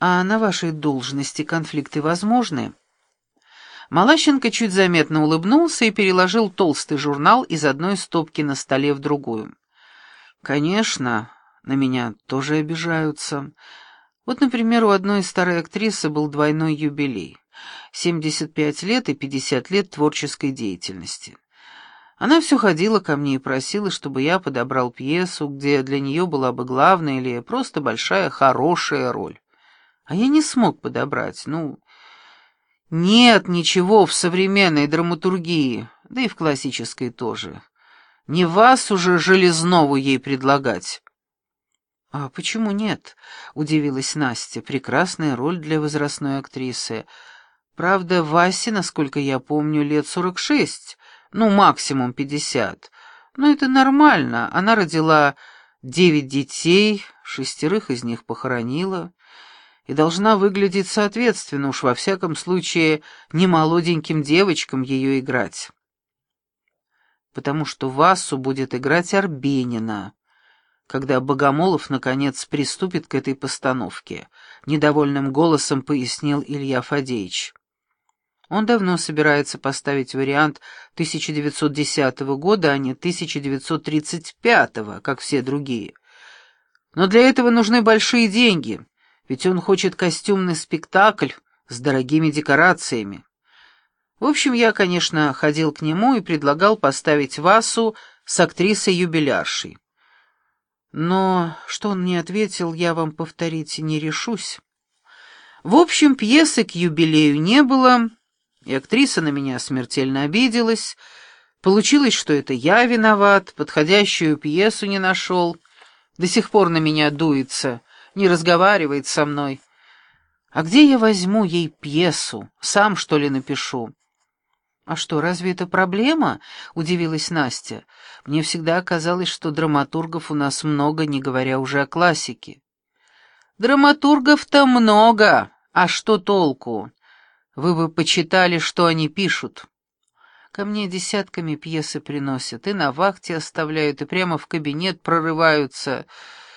А на вашей должности конфликты возможны?» Малащенко чуть заметно улыбнулся и переложил толстый журнал из одной стопки на столе в другую. «Конечно, на меня тоже обижаются. Вот, например, у одной старой актрисы был двойной юбилей. 75 лет и 50 лет творческой деятельности. Она все ходила ко мне и просила, чтобы я подобрал пьесу, где для нее была бы главная или просто большая хорошая роль. А я не смог подобрать, ну... Нет ничего в современной драматургии, да и в классической тоже. Не вас уже Железнову ей предлагать. «А почему нет?» — удивилась Настя. «Прекрасная роль для возрастной актрисы. Правда, Васе, насколько я помню, лет сорок шесть, ну, максимум пятьдесят. Но это нормально. Она родила девять детей, шестерых из них похоронила, и должна выглядеть соответственно, уж во всяком случае, не молоденьким девочкам ее играть. Потому что Васу будет играть Арбенина, когда Богомолов, наконец, приступит к этой постановке, — недовольным голосом пояснил Илья Фадеевич. Он давно собирается поставить вариант 1910 года, а не 1935, как все другие. Но для этого нужны большие деньги, ведь он хочет костюмный спектакль с дорогими декорациями. В общем, я, конечно, ходил к нему и предлагал поставить Васу с актрисой-юбиляршей. Но что он мне ответил, я вам повторить не решусь. В общем, пьесы к юбилею не было, и актриса на меня смертельно обиделась. Получилось, что это я виноват, подходящую пьесу не нашел. До сих пор на меня дуется, не разговаривает со мной. А где я возьму ей пьесу? Сам, что ли, напишу? «А что, разве это проблема?» — удивилась Настя. «Мне всегда казалось, что драматургов у нас много, не говоря уже о классике». «Драматургов-то много, а что толку? Вы бы почитали, что они пишут». Ко мне десятками пьесы приносят, и на вахте оставляют, и прямо в кабинет прорываются.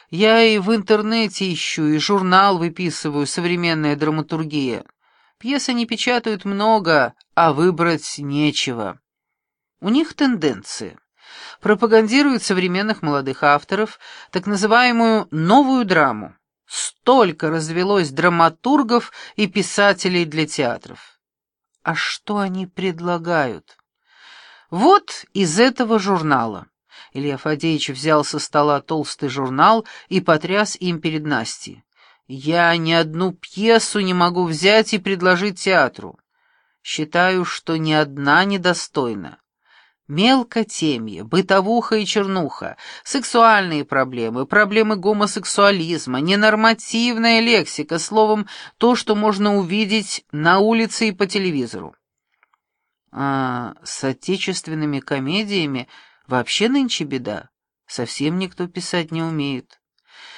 Я и в интернете ищу, и журнал выписываю «Современная драматургия». Пьесы не печатают много, а выбрать нечего. У них тенденции. Пропагандируют современных молодых авторов, так называемую «новую драму». Столько развелось драматургов и писателей для театров. А что они предлагают? Вот из этого журнала. Илья Фадеевич взял со стола толстый журнал и потряс им перед Настей. Я ни одну пьесу не могу взять и предложить театру. Считаю, что ни одна недостойна. Мелкотемье, бытовуха и чернуха, сексуальные проблемы, проблемы гомосексуализма, ненормативная лексика, словом, то, что можно увидеть на улице и по телевизору. А с отечественными комедиями вообще нынче беда. Совсем никто писать не умеет.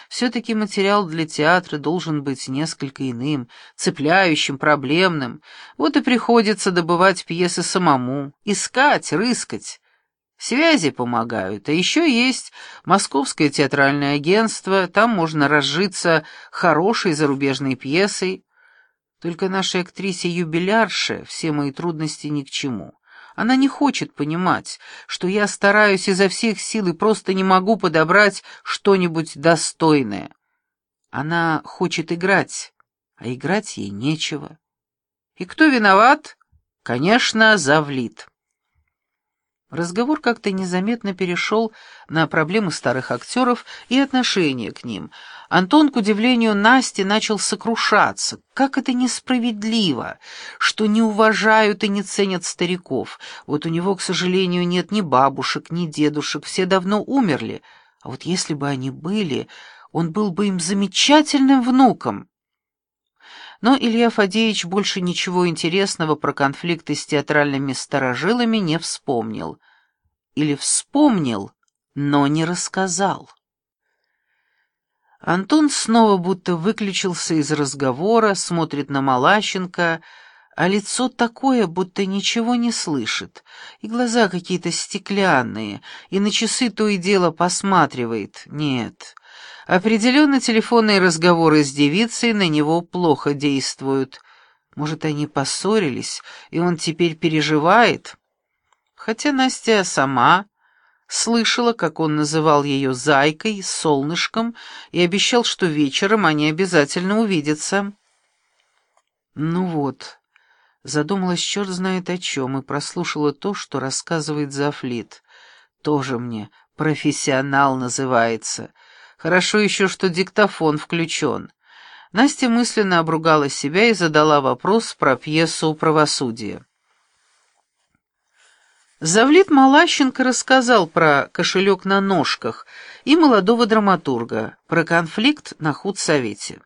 Все-таки материал для театра должен быть несколько иным, цепляющим, проблемным. Вот и приходится добывать пьесы самому, искать, рыскать. Связи помогают, а еще есть Московское театральное агентство, там можно разжиться хорошей зарубежной пьесой. Только нашей актрисе-юбилярше все мои трудности ни к чему. Она не хочет понимать, что я стараюсь изо всех сил и просто не могу подобрать что-нибудь достойное. Она хочет играть, а играть ей нечего. И кто виноват? Конечно, Завлит. Разговор как-то незаметно перешел на проблемы старых актеров и отношение к ним. Антон, к удивлению Насти, начал сокрушаться. Как это несправедливо, что не уважают и не ценят стариков. Вот у него, к сожалению, нет ни бабушек, ни дедушек, все давно умерли. А вот если бы они были, он был бы им замечательным внуком. Но Илья Фадеевич больше ничего интересного про конфликты с театральными старожилами не вспомнил. Или вспомнил, но не рассказал. Антон снова будто выключился из разговора, смотрит на Малащенко, а лицо такое, будто ничего не слышит, и глаза какие-то стеклянные, и на часы то и дело посматривает. Нет, Определенно телефонные разговоры с девицей на него плохо действуют. Может, они поссорились, и он теперь переживает? Хотя Настя сама слышала, как он называл ее «зайкой», «солнышком» и обещал, что вечером они обязательно увидятся. Ну вот, задумалась черт знает о чем и прослушала то, что рассказывает Зафлит. Тоже мне профессионал называется. Хорошо еще, что диктофон включен. Настя мысленно обругала себя и задала вопрос про пьесу «Правосудие». Завлит Малащенко рассказал про кошелек на ножках и молодого драматурга, про конфликт на худсовете.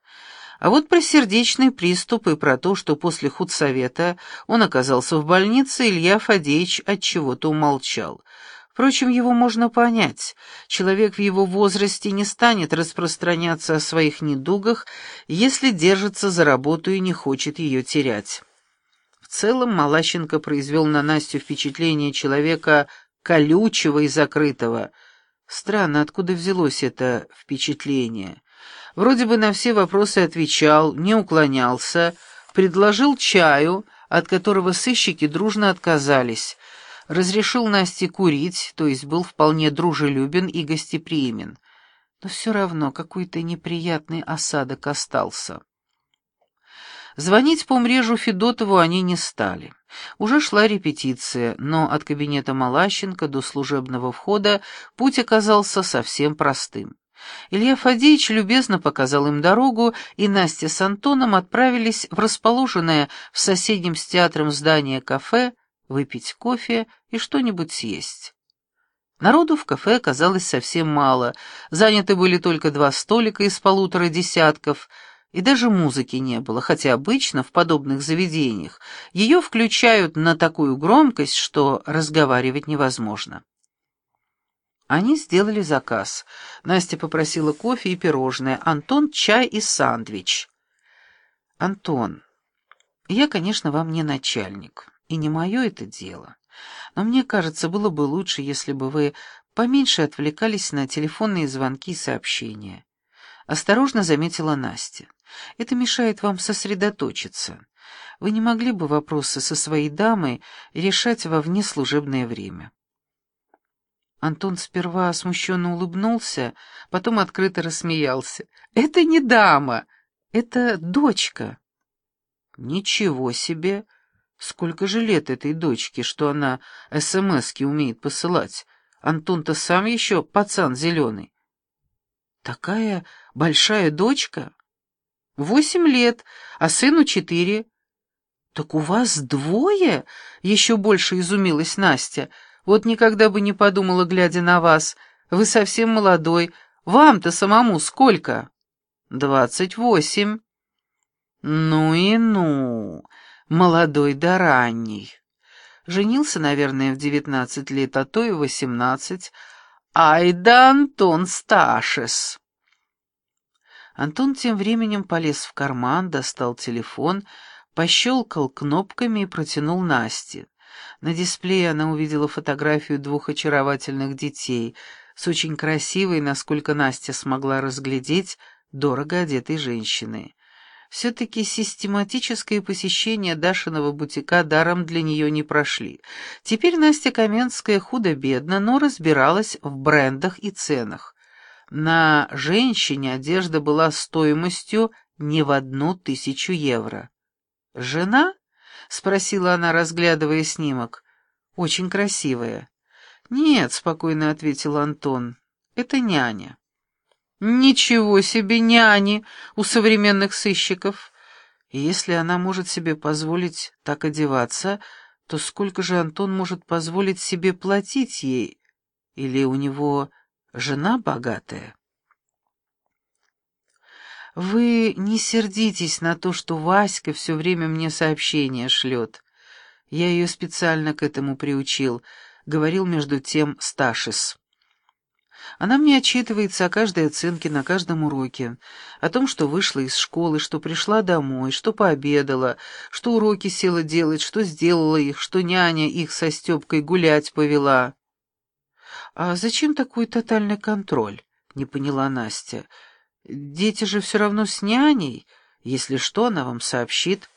А вот про сердечный приступ и про то, что после худсовета он оказался в больнице, Илья Фадеевич от чего-то умолчал. Впрочем, его можно понять. Человек в его возрасте не станет распространяться о своих недугах, если держится за работу и не хочет ее терять. В целом Малащенко произвел на Настю впечатление человека колючего и закрытого. Странно, откуда взялось это впечатление. Вроде бы на все вопросы отвечал, не уклонялся, предложил чаю, от которого сыщики дружно отказались, разрешил Насте курить, то есть был вполне дружелюбен и гостеприимен. Но все равно какой-то неприятный осадок остался. Звонить по мрежу Федотову они не стали. Уже шла репетиция, но от кабинета Малащенко до служебного входа путь оказался совсем простым. Илья Фадеевич любезно показал им дорогу, и Настя с Антоном отправились в расположенное в соседнем с театром здание кафе выпить кофе и что-нибудь съесть. Народу в кафе оказалось совсем мало, заняты были только два столика из полутора десятков, и даже музыки не было, хотя обычно в подобных заведениях ее включают на такую громкость, что разговаривать невозможно. Они сделали заказ. Настя попросила кофе и пирожное, Антон — чай и сандвич. «Антон, я, конечно, вам не начальник, и не мое это дело, но мне кажется, было бы лучше, если бы вы поменьше отвлекались на телефонные звонки и сообщения». Осторожно заметила Настя. «Это мешает вам сосредоточиться. Вы не могли бы вопросы со своей дамой решать во внеслужебное время?» Антон сперва смущенно улыбнулся, потом открыто рассмеялся. «Это не дама, это дочка». «Ничего себе! Сколько же лет этой дочке, что она СМСки умеет посылать? Антон-то сам еще пацан зеленый». «Такая большая дочка?» «Восемь лет, а сыну четыре». «Так у вас двое?» — еще больше изумилась Настя — вот никогда бы не подумала, глядя на вас. Вы совсем молодой. Вам-то самому сколько? Двадцать восемь. Ну и ну, молодой да ранний. Женился, наверное, в девятнадцать лет, а то и восемнадцать. Ай да Антон Сташес. Антон тем временем полез в карман, достал телефон, пощелкал кнопками и протянул Насте. На дисплее она увидела фотографию двух очаровательных детей с очень красивой, насколько Настя смогла разглядеть, дорого одетой женщиной. Все-таки систематическое посещение Дашиного бутика даром для нее не прошли. Теперь Настя Каменская худо-бедно, но разбиралась в брендах и ценах. На женщине одежда была стоимостью не в одну тысячу евро. Жена? — спросила она, разглядывая снимок. «Очень красивая». «Нет», — спокойно ответил Антон, — «это няня». «Ничего себе няни у современных сыщиков!» И если она может себе позволить так одеваться, то сколько же Антон может позволить себе платить ей? Или у него жена богатая? Вы не сердитесь на то, что Васька все время мне сообщения шлет. Я ее специально к этому приучил, — говорил между тем Сташис. Она мне отчитывается о каждой оценке на каждом уроке, о том, что вышла из школы, что пришла домой, что пообедала, что уроки села делать, что сделала их, что няня их со Степкой гулять повела. «А зачем такой тотальный контроль?» — не поняла Настя. Дети же все равно с няней. Если что, она вам сообщит.